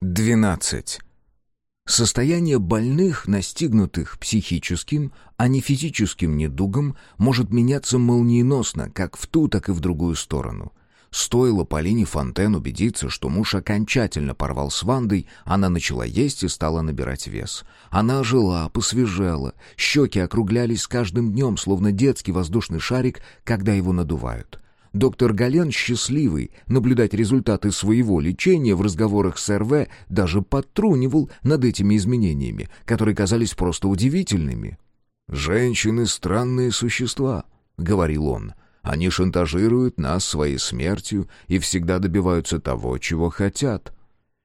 12. Состояние больных, настигнутых психическим, а не физическим недугом, может меняться молниеносно, как в ту, так и в другую сторону. Стоило Полине Фонтен убедиться, что муж окончательно порвал с Вандой, она начала есть и стала набирать вес. Она жила, посвежела, щеки округлялись с каждым днем, словно детский воздушный шарик, когда его надувают. Доктор Гален, счастливый наблюдать результаты своего лечения в разговорах с РВ, даже подтрунивал над этими изменениями, которые казались просто удивительными. «Женщины — странные существа», — говорил он. «Они шантажируют нас своей смертью и всегда добиваются того, чего хотят».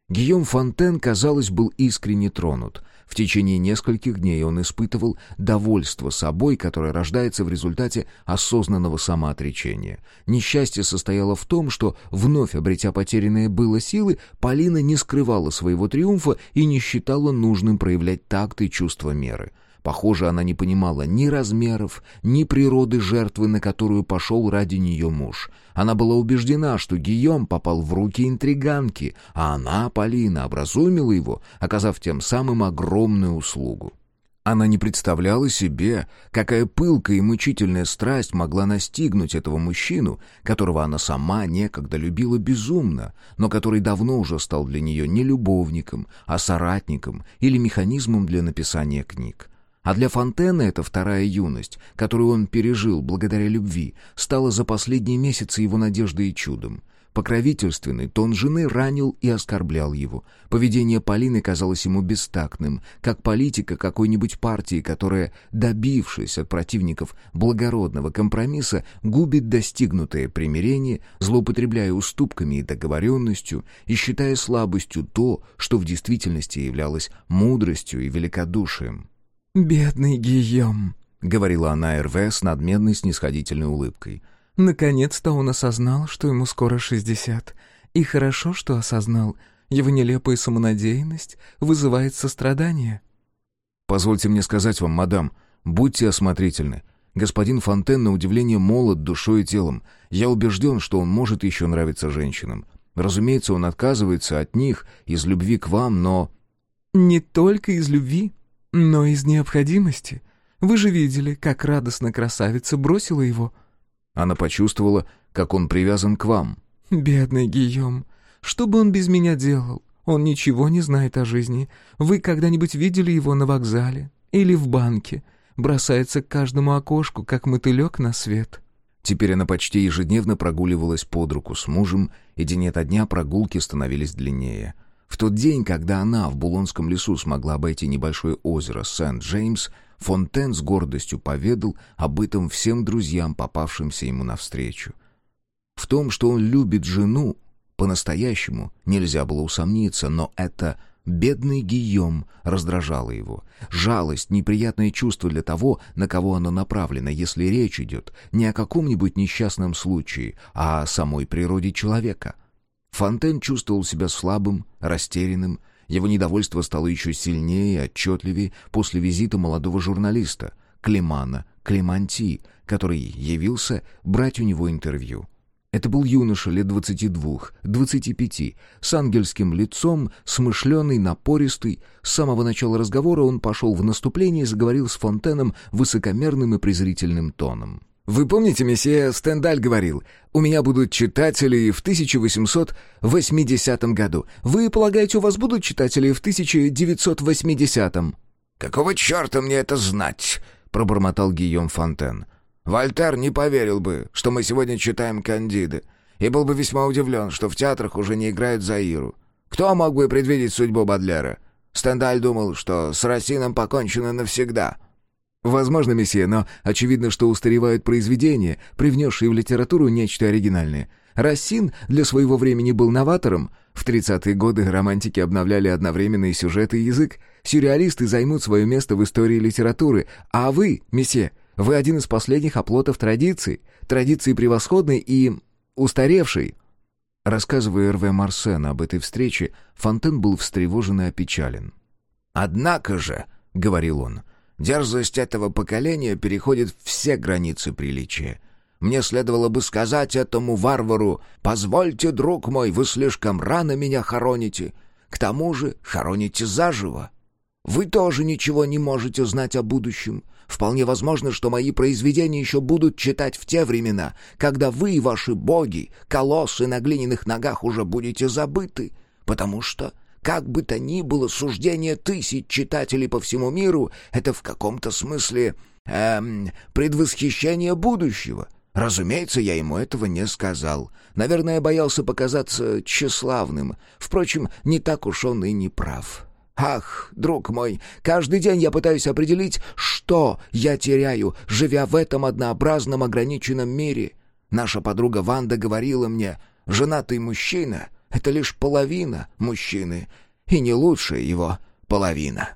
Гийом Фонтен, казалось, был искренне тронут. В течение нескольких дней он испытывал довольство собой, которое рождается в результате осознанного самоотречения. Несчастье состояло в том, что, вновь обретя потерянные было силы, Полина не скрывала своего триумфа и не считала нужным проявлять такт и чувство меры — Похоже, она не понимала ни размеров, ни природы жертвы, на которую пошел ради нее муж. Она была убеждена, что Гийом попал в руки интриганки, а она, Полина, образумила его, оказав тем самым огромную услугу. Она не представляла себе, какая пылкая и мучительная страсть могла настигнуть этого мужчину, которого она сама некогда любила безумно, но который давно уже стал для нее не любовником, а соратником или механизмом для написания книг. А для Фонтена эта вторая юность, которую он пережил благодаря любви, стала за последние месяцы его надеждой и чудом. Покровительственный тон жены ранил и оскорблял его. Поведение Полины казалось ему бестактным, как политика какой-нибудь партии, которая, добившись от противников благородного компромисса, губит достигнутое примирение, злоупотребляя уступками и договоренностью и считая слабостью то, что в действительности являлось мудростью и великодушием. «Бедный Гийом», — говорила она РВ с надменной снисходительной улыбкой. «Наконец-то он осознал, что ему скоро шестьдесят. И хорошо, что осознал. Его нелепая самонадеянность вызывает сострадание». «Позвольте мне сказать вам, мадам, будьте осмотрительны. Господин Фонтен, на удивление, молод душой и телом. Я убежден, что он может еще нравиться женщинам. Разумеется, он отказывается от них из любви к вам, но...» «Не только из любви», но из необходимости. Вы же видели, как радостно красавица бросила его. Она почувствовала, как он привязан к вам. Бедный Гийом. Что бы он без меня делал? Он ничего не знает о жизни. Вы когда-нибудь видели его на вокзале? Или в банке? Бросается к каждому окошку, как мотылек на свет. Теперь она почти ежедневно прогуливалась под руку с мужем, и день ото дня прогулки становились длиннее. В тот день, когда она в Булонском лесу смогла обойти небольшое озеро Сент-Джеймс, Фонтен с гордостью поведал об этом всем друзьям, попавшимся ему навстречу. В том, что он любит жену, по-настоящему нельзя было усомниться, но это бедный Гийом раздражало его. Жалость, неприятное чувство для того, на кого оно направлено, если речь идет не о каком-нибудь несчастном случае, а о самой природе человека — Фонтен чувствовал себя слабым, растерянным. Его недовольство стало еще сильнее и отчетливее после визита молодого журналиста, Клемана Клеманти, который явился брать у него интервью. Это был юноша лет двадцати двух, двадцати пяти, с ангельским лицом, смышленый, напористый. С самого начала разговора он пошел в наступление и заговорил с Фонтеном высокомерным и презрительным тоном. Вы помните, месье Стендаль говорил, «У меня будут читатели в 1880 году. Вы полагаете, у вас будут читатели в 1980-м?» «Какого черта мне это знать?» — пробормотал Гийом Фонтен. «Вольтер не поверил бы, что мы сегодня читаем «Кандиды», и был бы весьма удивлен, что в театрах уже не играют Заиру. Кто мог бы предвидеть судьбу Бадлера? Стендаль думал, что с Росином покончено навсегда». Возможно, месье, но очевидно, что устаревают произведения, привнесшие в литературу нечто оригинальное. Рассин для своего времени был новатором. В 30-е годы романтики обновляли одновременно и сюжет, и язык. Сюрреалисты займут свое место в истории литературы. А вы, месье, вы один из последних оплотов традиции. Традиции превосходной и... устаревшей. Рассказывая Р.В. Марсена об этой встрече, Фонтен был встревожен и опечален. «Однако же», — говорил он, — Дерзость этого поколения переходит все границы приличия. Мне следовало бы сказать этому варвару, «Позвольте, друг мой, вы слишком рано меня хороните. К тому же хороните заживо. Вы тоже ничего не можете знать о будущем. Вполне возможно, что мои произведения еще будут читать в те времена, когда вы и ваши боги, колоссы на глиняных ногах уже будете забыты, потому что, как бы то ни было, суждение тысяч читателей по всему миру — это в каком-то смысле эм, предвосхищение будущего. Разумеется, я ему этого не сказал. Наверное, боялся показаться тщеславным. Впрочем, не так уж он и не прав. Ах, друг мой, каждый день я пытаюсь определить, что я теряю, живя в этом однообразном ограниченном мире. Наша подруга Ванда говорила мне, женатый мужчина — это лишь половина мужчины, и не лучшая его половина.